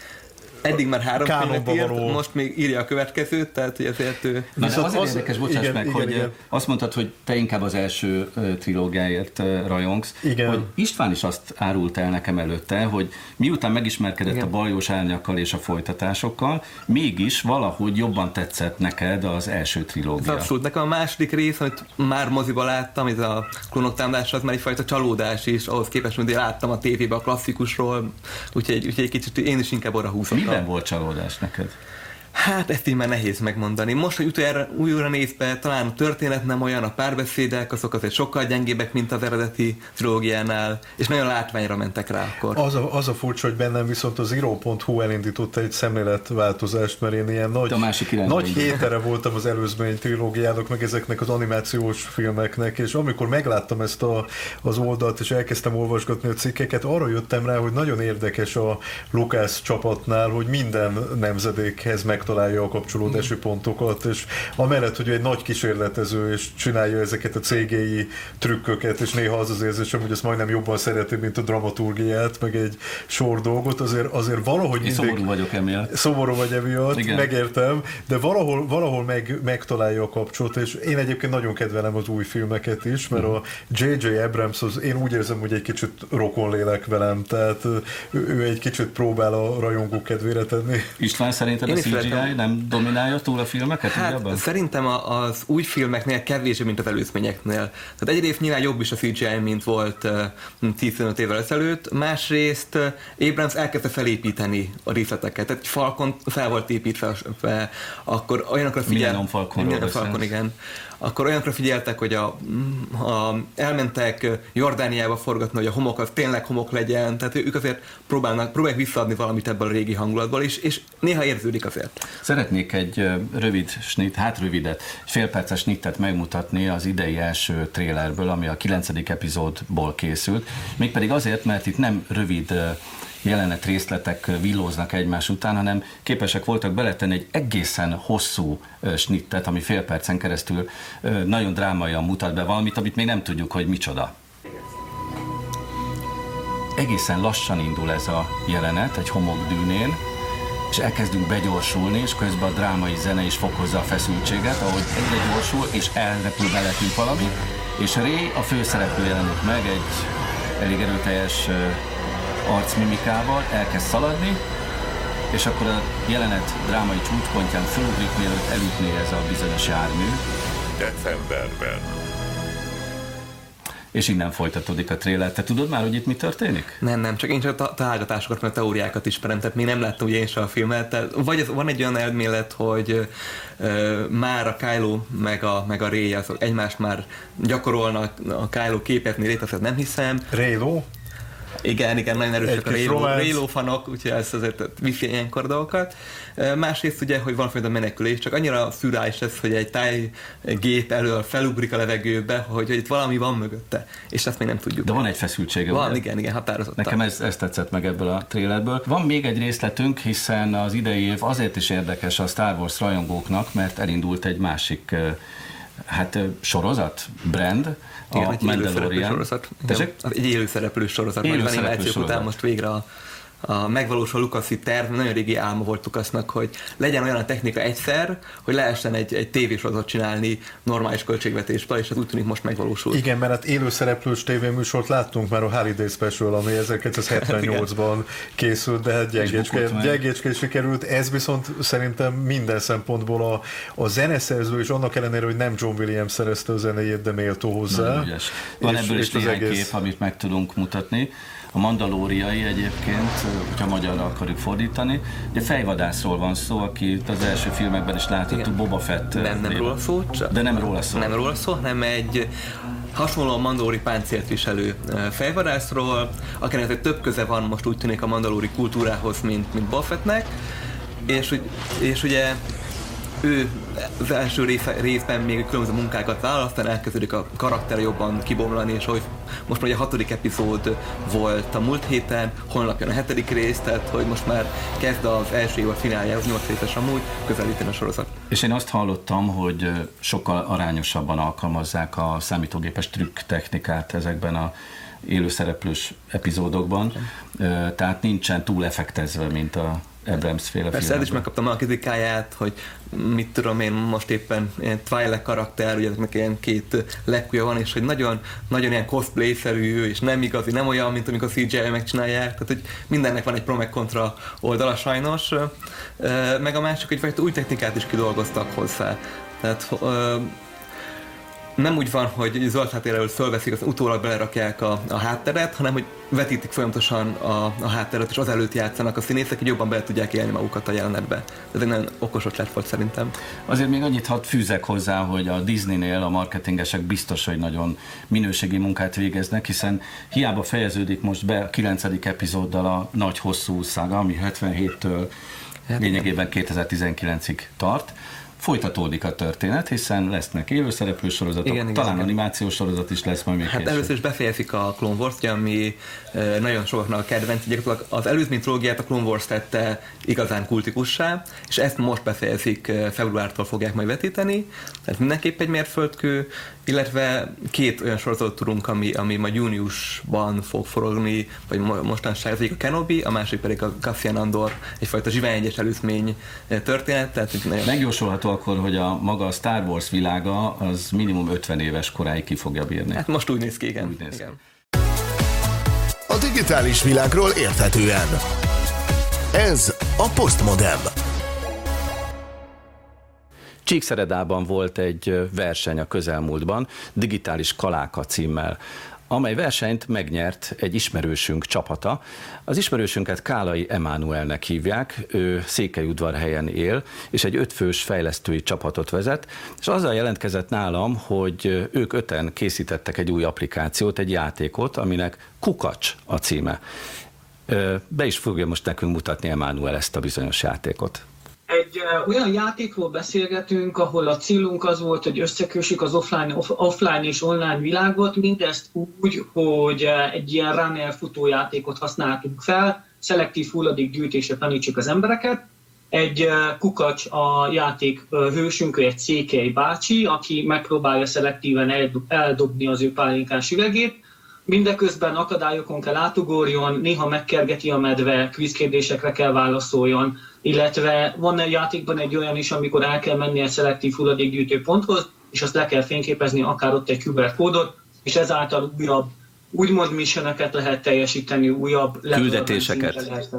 Eddig már három könyvet írt, való. most még írja a következőt, tehát hogy ezért ő... Na, Viszont azért az- érdekes, bocsáss igen, meg, igen, hogy igen. azt mondtad, hogy te inkább az első trilógiáért rajongsz, Igen. hogy István is azt árult el nekem előtte, hogy miután megismerkedett Igen. a bajós árnyakkal és a folytatásokkal, mégis valahogy jobban tetszett neked az első Ez trilógia. abszolút. Nekem a második rész, amit már moziba láttam, ez a klónok támadása, az már egyfajta csalódás is, ahhoz képest, mint én láttam a tévében a klasszikusról, úgyhogy, úgyhogy egy kicsit én is inkább arra húzottam. Miben volt csalódás neked? Hát ezt így már nehéz megmondani. Most, hogy utoljára újra nézve, talán a történet nem olyan, a párbeszédek, azok azért sokkal gyengébbek, mint az eredeti trilógiánál, és nagyon látványra mentek rá akkor. Az a, az a furcsa, hogy bennem viszont az iro.hu elindította egy szemléletváltozást, mert én ilyen nagy, a másik nagy hétere voltam az előzmény trilógiának, meg ezeknek az animációs filmeknek, és amikor megláttam ezt a, az oldalt, és elkezdtem olvasgatni a cikkeket, arra jöttem rá, hogy nagyon érdekes a Lucas csapatnál, hogy minden nemzedékhez megtalálja a kapcsolódási pontokat, és amellett, hogy egy nagy kísérletező, és csinálja ezeket a CGI trükköket, és néha az az érzésem, hogy ezt majdnem jobban szereti, mint a dramaturgiát, meg egy sor dolgot, azért, azért valahogy mindig... szomorú vagyok emiatt. Szomorú vagy emiatt, Igen. megértem, de valahol, valahol meg, megtalálja a kapcsot, és én egyébként nagyon kedvelem az új filmeket is, mert a J.J. Abrams, az, én úgy érzem, hogy egy kicsit rokonlélek velem, tehát ő, ő egy kicsit próbál a rajongók kedvére tenni. István szerinted Én a CGI CGI nem dominálja túl a filmeket? Hát ebben? szerintem az új filmeknél kevésbé, mint az előzményeknél. Tehát egyrészt nyilván jobb is a CGI, mint volt uh, 10-15 évvel ezelőtt, másrészt Abrams elkezdte felépíteni a részleteket. Tehát egy falkon fel volt építve, fel, akkor olyanokra figyel... Milyen Falconról Falcon, igen akkor olyanokra figyeltek, hogy a, a, elmentek Jordániába forgatni, hogy a homok az tényleg homok legyen, tehát ők azért próbálnak, próbálják visszaadni valamit ebből a régi hangulatból, és, és néha érződik azért. Szeretnék egy rövid snit, hát rövidet, félperces snittet megmutatni az idei első trélerből, ami a kilencedik epizódból készült, mégpedig azért, mert itt nem rövid jelenet részletek villóznak egymás után, hanem képesek voltak beletenni egy egészen hosszú snittet, ami fél percen keresztül nagyon drámaian mutat be valamit, amit még nem tudjuk, hogy micsoda. Egészen lassan indul ez a jelenet egy homokdűnén, és elkezdünk begyorsulni, és közben a drámai zene is fokozza a feszültséget, ahogy egyre gyorsul, és elrepül beletünk valami, és Ray, a főszereplő jelenik meg egy elég erőteljes arcmimikával elkezd szaladni, és akkor a jelenet drámai csúcspontján fölugrik, mielőtt elütné ez a bizonyos jármű. Decemberben. És innen folytatódik a tréler. Te tudod már, hogy itt mi történik? Nem, nem, csak én csak a találgatásokat, meg a teóriákat ismerem, tehát még nem láttam ugye én sem a filmet. Tehát, vagy ez, van egy olyan elmélet, hogy uh, már a Kylo meg a, meg a Rey azok egymást már gyakorolnak, a Kylo képet, mi létezik, nem hiszem. Raylo? Igen, igen, nagyon erősek a Raylo fanok, úgyhogy ez azért viszi ilyenkor dolgokat. Másrészt ugye, hogy van a menekülés, csak annyira szürális ez, hogy egy tájgép elől felugrik a levegőbe, hogy, hogy itt valami van mögötte, és ezt még nem tudjuk. De van egy feszültsége. Van, ugye? igen, igen, határozott. Nekem ez, ez tetszett meg ebből a trélerből. Van még egy részletünk, hiszen az idei év azért is érdekes a Star Wars rajongóknak, mert elindult egy másik hát sorozat, brand, igen, a egy Mandalorian. Sorozat. Egy élőszereplő sorozat. Élő animációk után most végre a, a megvalósul Lukaszi terv, nagyon régi álma volt Lukasznak, hogy legyen olyan a technika egyszer, hogy lehessen egy, egy tévésorozatot csinálni normális költségvetésben, és ez úgy tűnik most megvalósul. Igen, mert hát élőszereplős tévéműsort láttunk már a Holiday Special, ami 1978-ban készült, de hát gyengécske, gyengécske sikerült. Ez viszont szerintem minden szempontból a, a zeneszerző, és annak ellenére, hogy nem John Williams szerezte a zenéjét, de méltó hozzá. Van ebből is néhány egész... kép, amit meg tudunk mutatni a mandalóriai egyébként, hogyha magyarra akarjuk fordítani. Ugye fejvadászról van szó, aki az első filmekben is láthattuk, Boba Fett. Nem, nem róla szó, csak. De nem róla szó. Nem róla szó, hanem egy hasonlóan mandalóri páncélt viselő fejvadászról, akinek több köze van most úgy tűnik a mandalóri kultúrához, mint, mint Buffettnek, és, és ugye ő az első része, részben még különböző munkákat vállal, aztán elkezdődik a karakter jobban kibomlani, és hogy most már a hatodik epizód volt a múlt héten, holnap jön a hetedik rész, tehát hogy most már kezd az első évad finálja, az nyolc részes amúgy, közelíteni a sorozat. És én azt hallottam, hogy sokkal arányosabban alkalmazzák a számítógépes trükk technikát ezekben a élőszereplős epizódokban, tehát nincsen túl effektezve, mint a Abrams féle Persze, is megkaptam a kritikáját, hogy mit tudom én, most éppen ilyen Twilight karakter, ugye ezeknek ilyen két lekúja van, és hogy nagyon, nagyon ilyen cosplay-szerű, és nem igazi, nem olyan, mint amikor CGI megcsinálják, tehát hogy mindennek van egy pro meg kontra oldala sajnos, meg a másik, hogy új technikát is kidolgoztak hozzá. Tehát nem úgy van, hogy zöld háttér előtt fölveszik, az utólag belerakják a, a hátteret, hanem hogy vetítik folyamatosan a, a hátteret, és azelőtt játszanak a színészek, hogy jobban bele tudják élni magukat a jelenetbe. Ez egy nagyon okos ötlet volt szerintem. Azért még annyit hadd fűzek hozzá, hogy a Disneynél a marketingesek biztos, hogy nagyon minőségi munkát végeznek, hiszen hiába fejeződik most be a 9. epizóddal a nagy hosszú szága, ami 77-től hát, lényegében 2019-ig tart, folytatódik a történet, hiszen lesznek élőszereplő sorozatok, igen, talán igen. animációs sorozat is lesz majd még Hát később. először is befejezik a Clone Wars, ami nagyon sokaknak a kedvenc. Gyakorlatilag az előzmény trilógiát a Clone Wars tette igazán kultikussá, és ezt most befejezik, februártól fogják majd vetíteni, tehát mindenképp egy mérföldkő, illetve két olyan sorozatot tudunk, ami, ami majd júniusban fog forogni, vagy mostanság a Kenobi, a másik pedig a Cassian Andor, egyfajta zsivány egyes előzmény történet. Tehát nagyon... Megjósolható akkor, hogy a maga a Star Wars világa az minimum 50 éves koráig ki fogja bírni. Hát most úgy néz ki, igen. Úgy néz. igen. A digitális világról érthetően. Ez a Postmodem. Csíkszeredában volt egy verseny a közelmúltban, Digitális Kaláka címmel amely versenyt megnyert egy ismerősünk csapata. Az ismerősünket Kálai Emánuelnek hívják, ő Székelyudvarhelyen él, és egy ötfős fejlesztői csapatot vezet, és azzal jelentkezett nálam, hogy ők öten készítettek egy új applikációt, egy játékot, aminek Kukacs a címe. Be is fogja most nekünk mutatni Emánuel ezt a bizonyos játékot. Egy olyan játékról beszélgetünk, ahol a célunk az volt, hogy összekössük az offline, off, offline és online világot, mindezt úgy, hogy egy ilyen runner futójátékot használtunk fel, szelektív gyűjtésre tanítsuk az embereket. Egy kukacs a játék hősünk, egy székely bácsi, aki megpróbálja szelektíven eldobni az ő pálinkás üvegét, Mindeközben akadályokon kell átugorjon, néha megkergeti a medve, kvízkérdésekre kell válaszoljon, illetve van egy játékban egy olyan is, amikor el kell menni egy szelektív hulladékgyűjtő ponthoz, és azt le kell fényképezni, akár ott egy QR kódot, és ezáltal újabb úgymond missioneket lehet teljesíteni, újabb küldetéseket. Lehet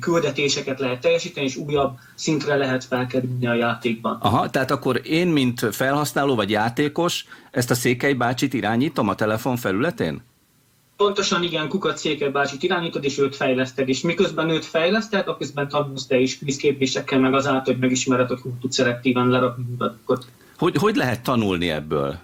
küldetéseket lehet teljesíteni, és újabb szintre lehet felkerülni a játékban. Aha, tehát akkor én, mint felhasználó vagy játékos, ezt a Székely bácsit irányítom a telefon felületén? Pontosan igen, Kukat Székely bácsit irányítod, és őt fejleszted, és miközben őt fejleszted, aközben tanulsz te is kvízképésekkel, meg azáltal, hogy megismered, hogy hogy tudsz szelektíven lerakni mutatókat. Hogy, hogy lehet tanulni ebből?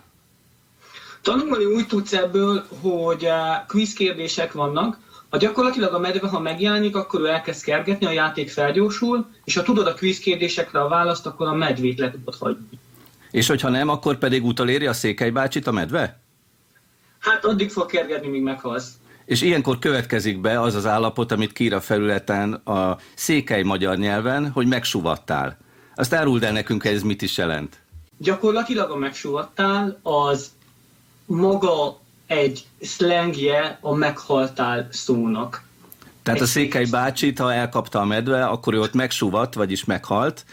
Tanulni úgy tudsz ebből, hogy quiz kérdések vannak, ha gyakorlatilag a medve, ha megjelenik, akkor ő elkezd kergetni, a játék felgyorsul, és ha tudod a quiz kérdésekre a választ, akkor a medvét le tudod hagyni. És hogyha nem, akkor pedig utoléri a Székely bácsit a medve? Hát addig fog kergetni, míg meghalsz. És ilyenkor következik be az az állapot, amit kír a felületen a székely magyar nyelven, hogy megsuvattál. Azt áruld el nekünk, ez mit is jelent? Gyakorlatilag a megsuvattál az maga egy szlengje a meghaltál szónak. Tehát egy a székely bácsit, ha elkapta a medve, akkor ő ott megsúvatt, vagyis meghalt,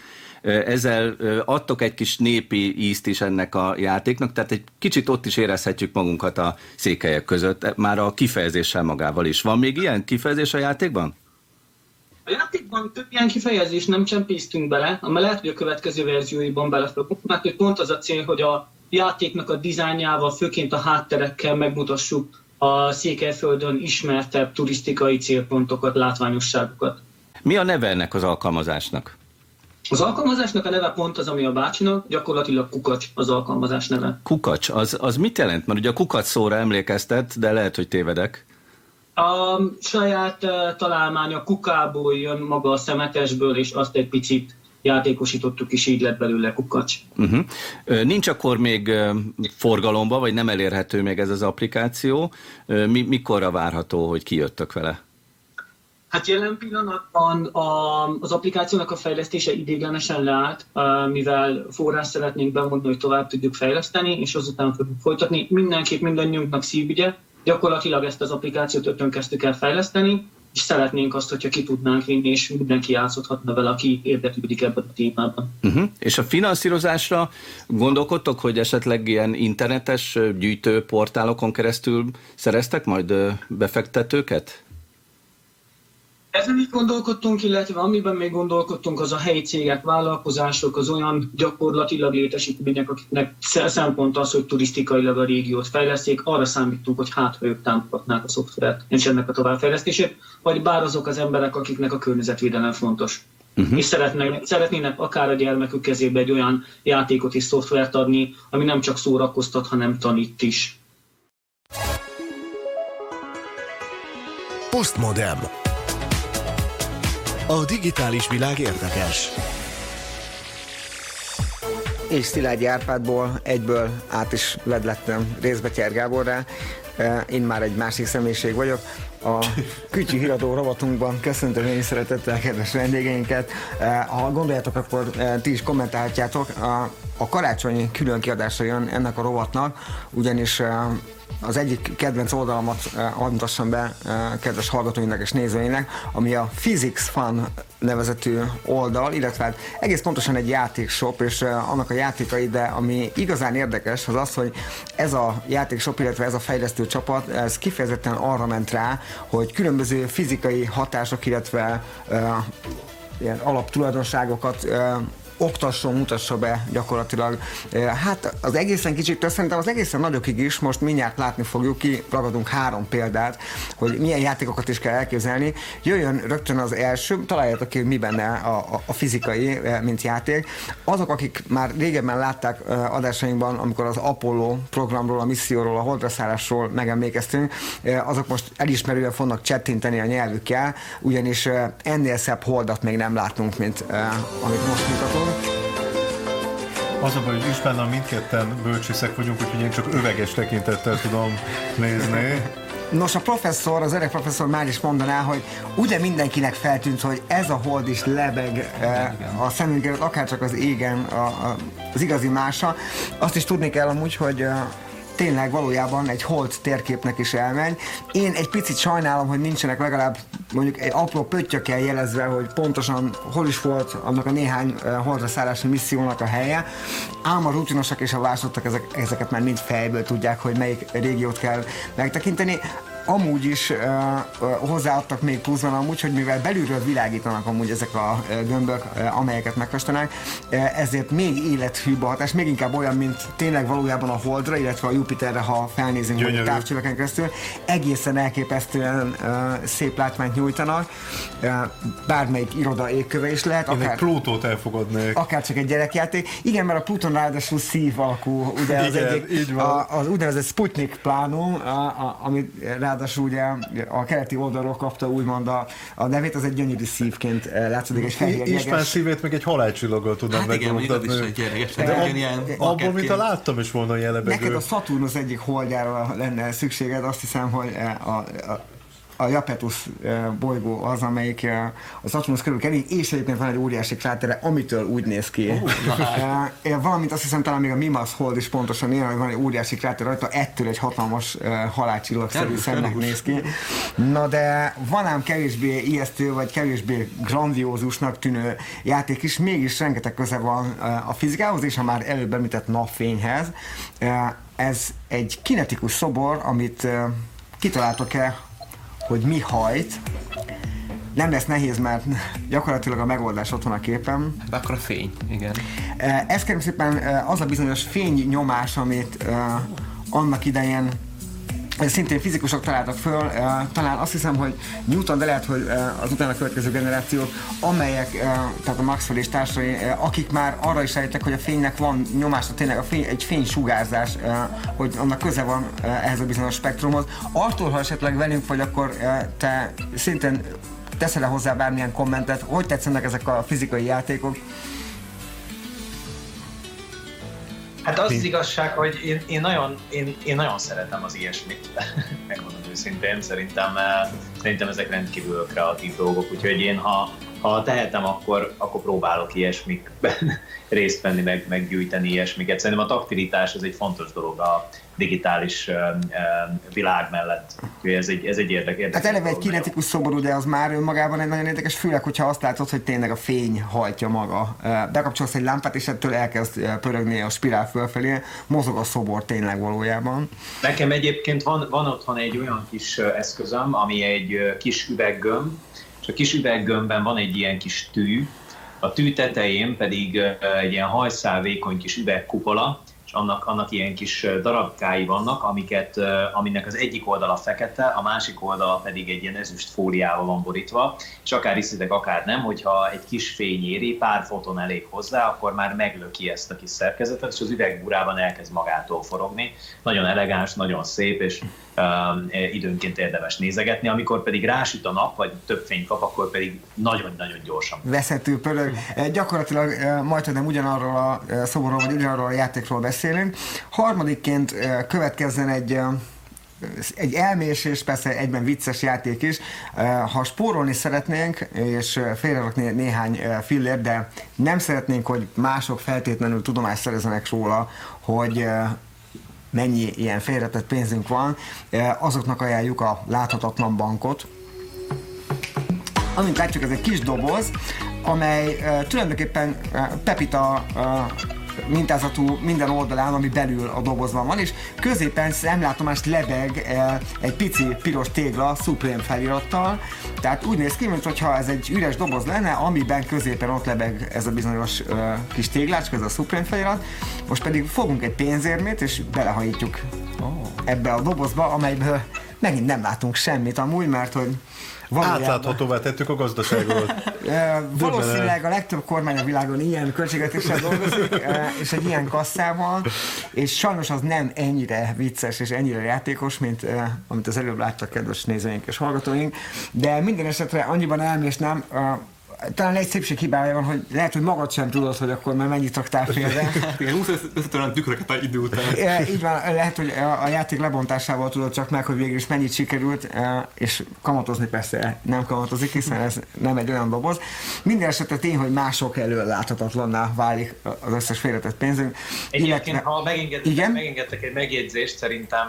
ezzel adtok egy kis népi ízt is ennek a játéknak, tehát egy kicsit ott is érezhetjük magunkat a székelyek között, e, már a kifejezéssel magával is. Van még ilyen kifejezés a játékban? A játékban több ilyen kifejezés nem csempésztünk bele, amely lehet, hogy a következő verzióiban belefogunk, mert hogy pont az a cél, hogy a játéknak a dizájnjával, főként a hátterekkel megmutassuk a Székelyföldön ismertebb turisztikai célpontokat, látványosságokat. Mi a neve ennek az alkalmazásnak? Az alkalmazásnak a neve pont az, ami a bácsinak, gyakorlatilag kukacs az alkalmazás neve. Kukacs, az, az mit jelent? Mert ugye a kukacs szóra emlékeztet, de lehet, hogy tévedek. A saját uh, találmánya kukából jön maga a szemetesből, és azt egy picit játékosítottuk, és így lett belőle kukacs. Uh-huh. Nincs akkor még forgalomba, vagy nem elérhető még ez az applikáció. Mi, mikorra várható, hogy kijöttök vele? Hát jelen pillanatban az applikációnak a fejlesztése idéglenesen leállt, mivel forrás szeretnénk bevonni, hogy tovább tudjuk fejleszteni, és azután fogjuk folytatni. Mindenképp mindannyiunknak szívügye. Gyakorlatilag ezt az applikációt ötön kezdtük el fejleszteni, és szeretnénk azt, hogyha ki tudnánk vinni, és mindenki játszhatna vele, aki érdeklődik ebben a témában. Uh-huh. És a finanszírozásra gondolkodtok, hogy esetleg ilyen internetes gyűjtőportálokon keresztül szereztek majd befektetőket? Ezen is gondolkodtunk, illetve amiben még gondolkodtunk, az a helyi cégek, vállalkozások, az olyan gyakorlatilag létesítmények, akiknek szempont az, hogy turisztikailag a régiót fejleszték, arra számítunk, hogy hát, ha ők támogatnák a szoftvert és ennek a továbbfejlesztését, vagy bár azok az emberek, akiknek a környezetvédelem fontos. Uh-huh. És szeretnének, szeretnének akár a gyermekük kezébe egy olyan játékot és szoftvert adni, ami nem csak szórakoztat, hanem tanít is. Postmodern a digitális világ érdekes. És Szilágyi Árpádból egyből át is vedlettem részbe Gáborrá. Én már egy másik személyiség vagyok. A Kütyű híradó rovatunkban köszöntöm én szeretettel kedves vendégeinket. Ha gondoljátok, akkor ti is kommentálhatjátok. Karácsonyi külön kiadása jön ennek a rovatnak, ugyanis az egyik kedvenc oldalamat uh, mutassam be kedves hallgatóinak és nézőinek, ami a Physics Fun nevezetű oldal, illetve hát egész pontosan egy játékshop, és annak a játékai, de ami igazán érdekes, az az, hogy ez a játékshop, illetve ez a fejlesztő csapat, ez kifejezetten arra ment rá, hogy különböző fizikai hatások, illetve ilyen alaptulajdonságokat oktasson, mutassa be gyakorlatilag. Hát az egészen kicsit, szerintem az egészen nagyokig is most mindjárt látni fogjuk ki, ragadunk három példát, hogy milyen játékokat is kell elképzelni. Jöjjön rögtön az első, találjátok ki, mi benne a, a, a fizikai, mint játék. Azok, akik már régebben látták adásainkban, amikor az Apollo programról, a misszióról, a holdraszállásról megemlékeztünk, azok most elismerően fognak csettinteni a nyelvükkel, ugyanis ennél szebb holdat még nem látunk, mint amit most mutatunk. Az a baj, hogy Istvánnal mindketten bölcsészek vagyunk, úgyhogy én csak öveges tekintettel tudom nézni. Nos, a professzor, az öreg professzor már is mondaná, hogy ugye mindenkinek feltűnt, hogy ez a hold is lebeg eh, a szemünk előtt, akár csak az égen a, a, az igazi mása. Azt is tudni kell amúgy, hogy eh, tényleg valójában egy hold térképnek is elmegy. Én egy picit sajnálom, hogy nincsenek legalább mondjuk egy apró pöttyökkel jelezve, hogy pontosan hol is volt annak a néhány holdra szállási missziónak a helye. Ám a rutinosak és a vásárlottak ezek, ezeket már mind fejből tudják, hogy melyik régiót kell megtekinteni amúgy is uh, hozzáadtak még pluszban amúgy, hogy mivel belülről világítanak amúgy ezek a uh, gömbök, uh, amelyeket megfestenek, uh, ezért még élethűbb a hatás, még inkább olyan, mint tényleg valójában a Holdra, illetve a Jupiterre, ha felnézünk a távcsöveken keresztül, egészen elképesztően uh, szép látványt nyújtanak, uh, bármelyik iroda égköve is lehet. Én akár, egy Plutót elfogadnék. Akár csak egy gyerekjáték. Igen, mert a Pluton ráadásul szív alakú, ugye az Igen, egyik, a, az úgynevezett Sputnik plánum, a, a, amit rá ráadásul ugye a keleti oldalról kapta úgymond a, a nevét, az egy gyönyörű szívként eh, látszik, egy fehér István szívét meg egy halálcsillaggal tudnám hát igen, megmutatni. Igen, is egy de, de ilyen abból, mint a láttam is volna jelebegő. Neked a Saturnus egyik holdjára lenne szükséged, azt hiszem, hogy eh, a, a a Japetus bolygó az, amelyik a Saturnus körül kering, és egyébként van egy óriási krátere, amitől úgy néz ki. Uh, valamint azt hiszem talán még a Mimas Hold is pontosan ilyen, hogy van egy óriási kráter rajta, ettől egy hatalmas halálcsillagszerű szemnek néz ki. Na de van ám kevésbé ijesztő, vagy kevésbé grandiózusnak tűnő játék is, mégis rengeteg köze van a fizikához, és a már előbb említett napfényhez. Ez egy kinetikus szobor, amit kitaláltak-e hogy mi hajt, nem lesz nehéz, mert gyakorlatilag a megoldás ott van a képen. Hát akkor a fény, igen. E, ez kérem szépen e, az a bizonyos fénynyomás, amit e, annak idején szintén fizikusok találtak föl, talán azt hiszem, hogy Newton, de lehet, hogy az utána következő generációk, amelyek, tehát a Maxwell és társai, akik már arra is sejtek, hogy a fénynek van nyomása, tényleg a fény, egy fénysugárzás, hogy annak köze van ehhez a bizonyos spektrumhoz. Artól, ha esetleg velünk vagy, akkor te szintén teszel-e hozzá bármilyen kommentet, hogy tetszenek ezek a fizikai játékok? Hát az, az igazság, hogy én, én, nagyon, én, én nagyon szeretem az ilyesmit, megmondom őszintén, szerintem, eh, szerintem ezek rendkívül kreatív dolgok, úgyhogy én ha, ha tehetem, akkor, akkor próbálok ilyesmikben részt venni, meg, meggyűjteni ilyesmiket. Szerintem a taktilitás az egy fontos dolog a, digitális világ mellett. Ez egy, ez egy érdek, érdekes. Hát eleve egy kinetikus szoború, de az már önmagában egy nagyon érdekes, főleg, hogyha azt látod, hogy tényleg a fény hajtja maga. Bekapcsolsz egy lámpát, és ettől elkezd pörögni a spirál fölfelé, mozog a szobor tényleg valójában. Nekem egyébként van, van otthon egy olyan kis eszközöm, ami egy kis üveggömb, és a kis üveggömbben van egy ilyen kis tű, a tű tetején pedig egy ilyen hajszál vékony kis üvegkupola, annak, annak ilyen kis darabkái vannak, amiket, aminek az egyik oldala fekete, a másik oldala pedig egy ilyen ezüst fóliával van borítva, és akár hiszitek, akár nem, hogyha egy kis fény éri, pár foton elég hozzá, akkor már meglöki ezt a kis szerkezetet, és az üvegbúrában elkezd magától forogni. Nagyon elegáns, nagyon szép, és um, időnként érdemes nézegetni, amikor pedig rásüt a nap, vagy több fény kap, akkor pedig nagyon-nagyon gyorsan. Veszető pörög. Gyakorlatilag majd, nem ugyanarról a szoborról, vagy ugyanarról a játékról beszél, beszélünk. Harmadikként következzen egy egy elmésés, persze egyben vicces játék is. Ha spórolni szeretnénk, és félrerakni néhány fillért, de nem szeretnénk, hogy mások feltétlenül tudomást szerezzenek róla, hogy mennyi ilyen félretett pénzünk van, azoknak ajánljuk a láthatatlan bankot. Amint látjuk, ez egy kis doboz, amely tulajdonképpen Pepita mintázatú minden oldalán, ami belül a dobozban van, és középen szemlátomást lebeg eh, egy pici piros tégla Supreme felirattal, tehát úgy néz ki, mintha ez egy üres doboz lenne, amiben középen ott lebeg ez a bizonyos uh, kis téglácska, ez a Supreme felirat. Most pedig fogunk egy pénzérmét, és belehajítjuk oh. ebbe a dobozba, amelyből megint nem látunk semmit amúgy, mert hogy Valójában. Átláthatóvá tettük a gazdaságot. Valószínűleg a legtöbb kormány a világon ilyen költségvetéssel dolgozik, és egy ilyen kasszával, és sajnos az nem ennyire vicces és ennyire játékos, mint amit az előbb láttak kedves nézőink és hallgatóink, de minden esetre annyiban elmésnem, talán egy szépség hibája van, hogy lehet, hogy magad sem tudod, hogy akkor már mennyit raktál félre. Igen, 20 összetörően tükröket egy idő után. Ja, így van, lehet, hogy a játék lebontásával tudod csak meg, hogy végül is mennyit sikerült, és kamatozni persze nem kamatozik, hiszen ez nem egy olyan doboz. Minden esetre tény, hogy mások elől láthatatlanná válik az összes félretett pénzünk. Egyébként, illetve... ha megengedtek, Igen? megengedtek egy megjegyzést, szerintem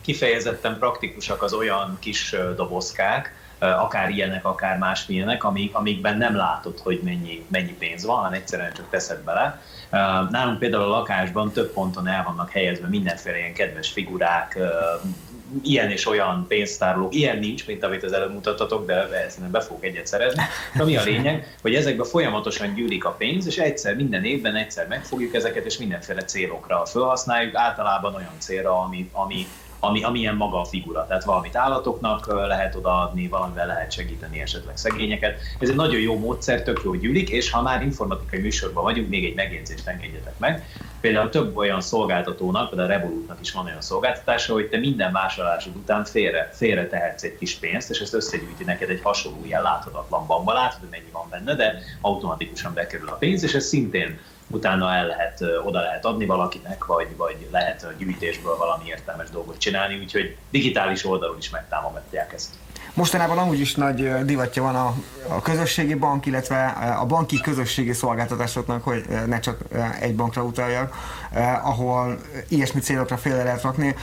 kifejezetten praktikusak az olyan kis dobozkák, akár ilyenek, akár másmilyenek, amik, amikben nem látod, hogy mennyi, mennyi pénz van, hanem egyszerűen csak teszed bele. Nálunk például a lakásban több ponton el vannak helyezve mindenféle ilyen kedves figurák, ilyen és olyan pénztárolók, ilyen nincs, mint amit az előbb mutattatok, de ezt be fogok egyet szerezni. Mi a lényeg, hogy ezekben folyamatosan gyűlik a pénz, és egyszer minden évben egyszer megfogjuk ezeket, és mindenféle célokra felhasználjuk, általában olyan célra, ami, ami ami, amilyen maga a figura. Tehát valamit állatoknak lehet odaadni, valamivel lehet segíteni esetleg szegényeket. Ez egy nagyon jó módszer, tök jó gyűlik, és ha már informatikai műsorban vagyunk, még egy megjegyzést engedjetek meg. Például több olyan szolgáltatónak, például a Revolutnak is van olyan szolgáltatása, hogy te minden vásárlásod után félre, félre tehetsz egy kis pénzt, és ezt összegyűjti neked egy hasonló ilyen láthatatlan bankba. Látod, hogy mennyi van benne, de automatikusan bekerül a pénz, és ez szintén utána el lehet, oda lehet adni valakinek, vagy, vagy lehet gyűjtésből valami értelmes dolgot csinálni, úgyhogy digitális oldalon is megtámogatják ezt. Mostanában amúgy is nagy divatja van a, a közösségi bank, illetve a banki közösségi szolgáltatásoknak, hogy ne csak egy bankra utaljak, ahol ilyesmi célokra félre lehet rakni.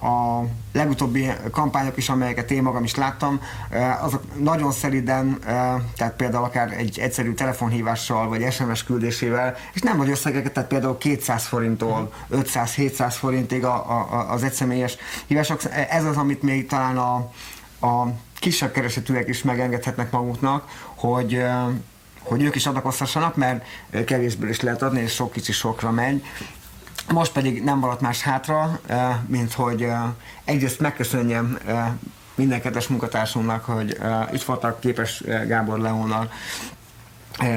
A legutóbbi kampányok is, amelyeket én magam is láttam, azok nagyon szeriden, tehát például akár egy egyszerű telefonhívással, vagy SMS küldésével, és nem nagy összegeket, tehát például 200 forinttól 500-700 forintig a, az egyszemélyes hívások. Ez az, amit még talán a, a kisebb keresetűek is megengedhetnek maguknak, hogy hogy ők is adakozhassanak, mert kevésből is lehet adni, és sok kicsi sokra megy. Most pedig nem maradt más hátra, mint hogy egyrészt megköszönjem minden kedves munkatársunknak, hogy itt voltak képes Gábor Leónnal,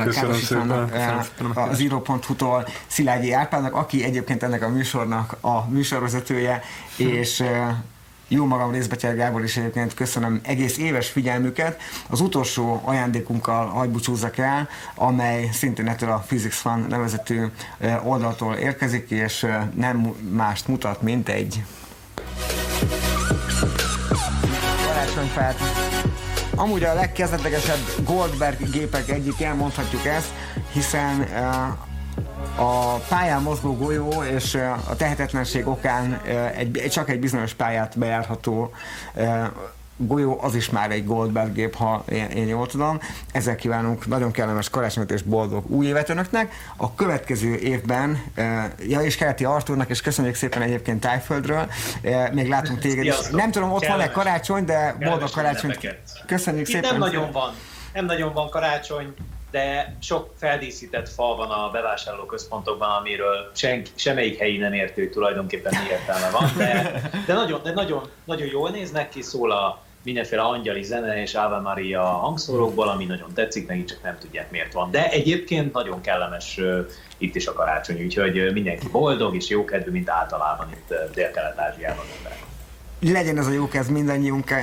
Köszönöm szépen. Az író.hu-tól Szilágyi Árpának, aki egyébként ennek a műsornak a műsorvezetője, és jó magam részbetyár Gábor is egyébként köszönöm egész éves figyelmüket. Az utolsó ajándékunkkal hagybúcsúzzak el, amely szintén ettől a Physics Fun nevezetű oldaltól érkezik, és nem mást mutat, mint egy. Amúgy a legkezdetlegesebb Goldberg gépek egyik, elmondhatjuk ezt, hiszen a pályán mozgó golyó és a tehetetlenség okán egy, csak egy bizonyos pályát bejárható golyó, az is már egy Goldberg gép, ha én, én jól tudom. Ezzel kívánunk nagyon kellemes karácsonyt és boldog új évet önöknek. A következő évben, ja és Keleti Artúrnak, és köszönjük szépen egyébként Tájföldről, még látunk téged is. Nem tudom, ott van-e karácsony, de boldog karácsonyt. Köszönjük Itt szépen. nem nagyon van. Nem nagyon van karácsony, de sok feldíszített fa van a bevásárló központokban, amiről senki, semmelyik helyi nem értő, tulajdonképpen mi értelme van, de, de, nagyon, de nagyon, nagyon jól néznek ki, szól a mindenféle angyali zene és Ave Maria hangszórókból, ami nagyon tetszik, meg csak nem tudják miért van. De egyébként nagyon kellemes uh, itt is a karácsony, úgyhogy mindenki boldog és jókedvű, mint általában itt uh, Dél-Kelet-Ázsiában emberek legyen ez a jó kezd mindannyiunk.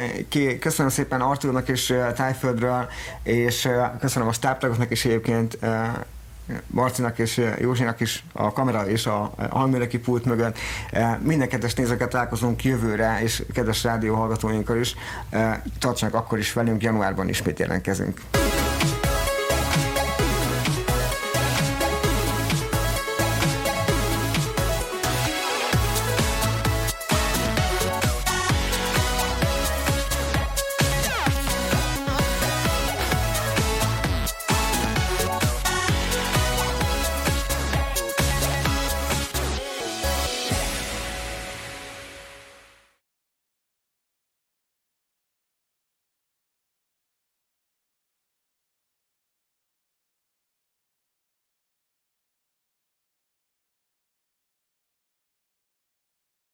Köszönöm szépen Artúrnak és Tájföldről, és köszönöm a stábtagoknak is egyébként Marcinak és Józsinak is a kamera és a hangméreki pult mögött. Minden kedves nézőket találkozunk jövőre, és kedves rádió hallgatóinkkal is. Tartsanak akkor is velünk, januárban ismét jelentkezünk.